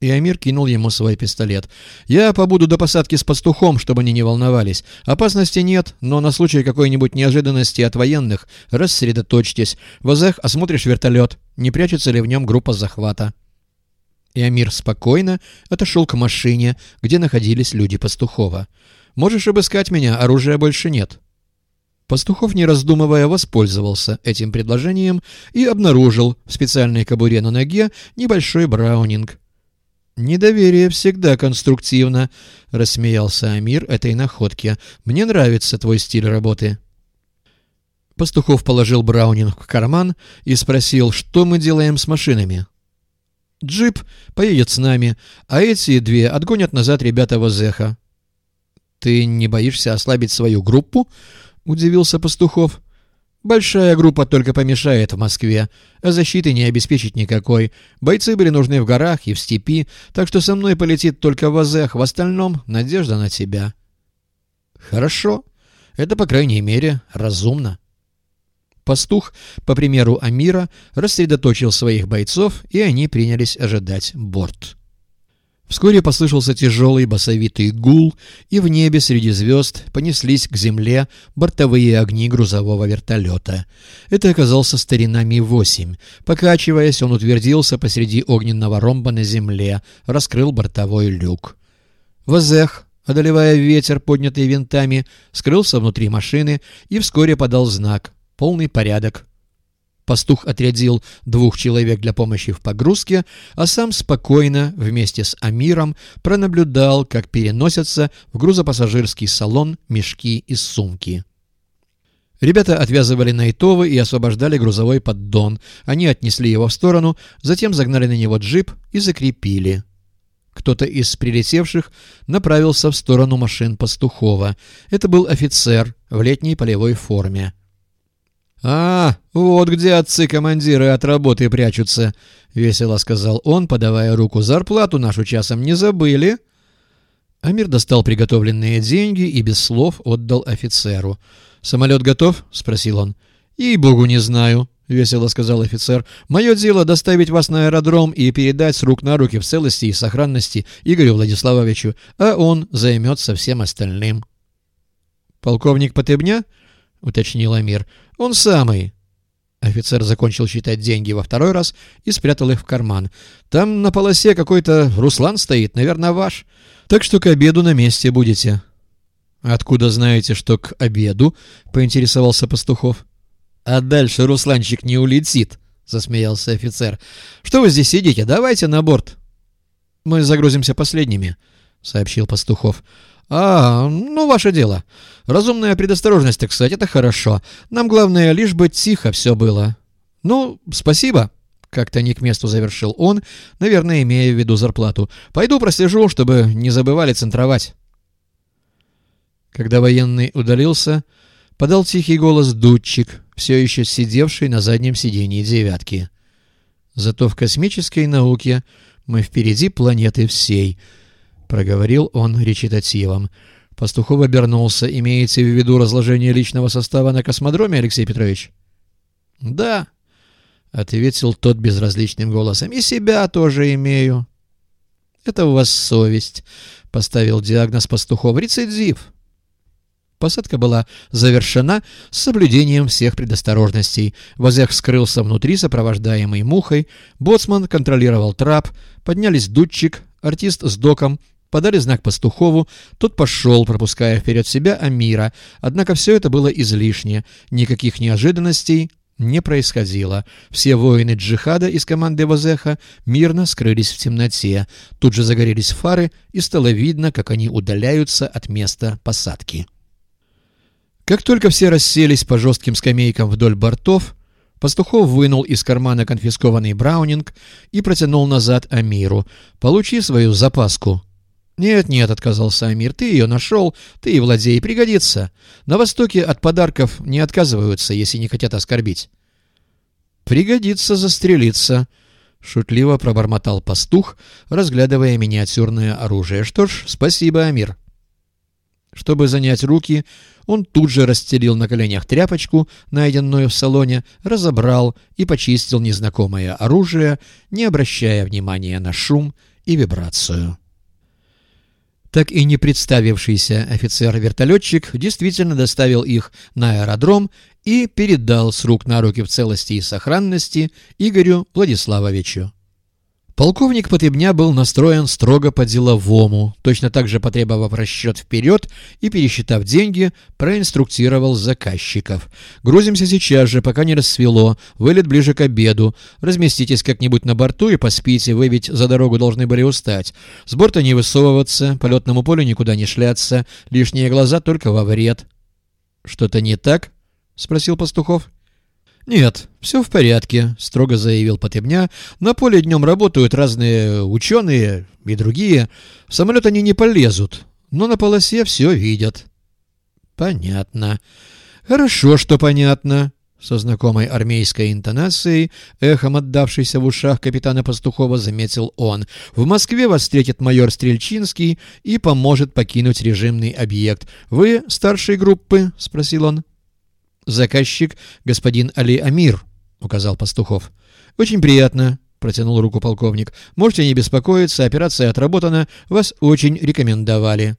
И Амир кинул ему свой пистолет. «Я побуду до посадки с пастухом, чтобы они не волновались. Опасности нет, но на случай какой-нибудь неожиданности от военных рассредоточьтесь. В Азах осмотришь вертолет, не прячется ли в нем группа захвата». И Амир спокойно отошел к машине, где находились люди Пастухова. «Можешь обыскать меня, оружия больше нет». Пастухов, не раздумывая, воспользовался этим предложением и обнаружил в специальной кобуре на ноге небольшой браунинг. «Недоверие всегда конструктивно», — рассмеялся Амир этой находке. «Мне нравится твой стиль работы». Пастухов положил Браунинг в карман и спросил, что мы делаем с машинами. «Джип поедет с нами, а эти две отгонят назад ребята Возеха». «Ты не боишься ослабить свою группу?» — удивился Пастухов. Большая группа только помешает в Москве, а защиты не обеспечить никакой. Бойцы были нужны в горах и в степи, так что со мной полетит только Вазех, в остальном надежда на тебя. Хорошо. Это, по крайней мере, разумно. Пастух, по примеру Амира, рассредоточил своих бойцов, и они принялись ожидать борт. Вскоре послышался тяжелый басовитый гул, и в небе среди звезд понеслись к земле бортовые огни грузового вертолета. Это оказался старина Ми-8. Покачиваясь, он утвердился посреди огненного ромба на земле, раскрыл бортовой люк. Вазех, одолевая ветер, поднятый винтами, скрылся внутри машины и вскоре подал знак «Полный порядок, Пастух отрядил двух человек для помощи в погрузке, а сам спокойно вместе с Амиром пронаблюдал, как переносятся в грузопассажирский салон мешки и сумки. Ребята отвязывали Найтовы и освобождали грузовой поддон. Они отнесли его в сторону, затем загнали на него джип и закрепили. Кто-то из прилетевших направился в сторону машин Пастухова. Это был офицер в летней полевой форме. «А, вот где отцы-командиры от работы прячутся», — весело сказал он, подавая руку. «Зарплату нашу часом не забыли?» Амир достал приготовленные деньги и без слов отдал офицеру. «Самолет готов?» — спросил он. «И-богу, не знаю», — весело сказал офицер. «Мое дело доставить вас на аэродром и передать с рук на руки в целости и сохранности Игорю Владиславовичу, а он займется всем остальным». «Полковник Потебня?» — уточнил Амир. «Он самый». Офицер закончил считать деньги во второй раз и спрятал их в карман. «Там на полосе какой-то Руслан стоит, наверное, ваш. Так что к обеду на месте будете». «Откуда знаете, что к обеду?» — поинтересовался Пастухов. «А дальше Русланчик не улетит», — засмеялся офицер. «Что вы здесь сидите? Давайте на борт». «Мы загрузимся последними», — сообщил Пастухов. «А, ну, ваше дело. Разумная предосторожность, так сказать, это хорошо. Нам главное, лишь бы тихо все было. Ну, спасибо». Как-то не к месту завершил он, наверное, имея в виду зарплату. «Пойду прослежу, чтобы не забывали центровать». Когда военный удалился, подал тихий голос дудчик, все еще сидевший на заднем сиденье девятки. «Зато в космической науке мы впереди планеты всей», — проговорил он речитативом. Пастухов обернулся. «Имеете в виду разложение личного состава на космодроме, Алексей Петрович?» «Да», — ответил тот безразличным голосом. «И себя тоже имею». «Это у вас совесть», — поставил диагноз Пастухов. «Рецидив». Посадка была завершена с соблюдением всех предосторожностей. Возех скрылся внутри, сопровождаемый мухой. Боцман контролировал трап. Поднялись дудчик, артист с доком, Подали знак Пастухову, тот пошел, пропуская вперед себя Амира, однако все это было излишне, никаких неожиданностей не происходило. Все воины джихада из команды Возеха мирно скрылись в темноте, тут же загорелись фары, и стало видно, как они удаляются от места посадки. Как только все расселись по жестким скамейкам вдоль бортов, Пастухов вынул из кармана конфискованный браунинг и протянул назад Амиру. «Получи свою запаску». «Нет-нет», — отказался Амир, — «ты ее нашел, ты и владей, пригодится. На Востоке от подарков не отказываются, если не хотят оскорбить». «Пригодится застрелиться», — шутливо пробормотал пастух, разглядывая миниатюрное оружие. «Что ж, спасибо, Амир». Чтобы занять руки, он тут же расстелил на коленях тряпочку, найденную в салоне, разобрал и почистил незнакомое оружие, не обращая внимания на шум и вибрацию. Так и не представившийся офицер-вертолетчик действительно доставил их на аэродром и передал с рук на руки в целости и сохранности Игорю Владиславовичу. Полковник Потебня был настроен строго по-деловому, точно так же потребовав расчет вперед и, пересчитав деньги, проинструктировал заказчиков. «Грузимся сейчас же, пока не рассвело, вылет ближе к обеду. Разместитесь как-нибудь на борту и поспите, вы ведь за дорогу должны были устать. С борта не высовываться, по летному полю никуда не шляться, лишние глаза только во вред». «Что-то не так?» — спросил Пастухов. «Нет, все в порядке», — строго заявил Потебня. «На поле днем работают разные ученые и другие. В самолет они не полезут, но на полосе все видят». «Понятно. Хорошо, что понятно». Со знакомой армейской интонацией, эхом отдавшейся в ушах капитана Пастухова, заметил он. «В Москве вас встретит майор Стрельчинский и поможет покинуть режимный объект. Вы старшей группы?» — спросил он. «Заказчик господин Али Амир», — указал Пастухов. «Очень приятно», — протянул руку полковник. «Можете не беспокоиться, операция отработана, вас очень рекомендовали».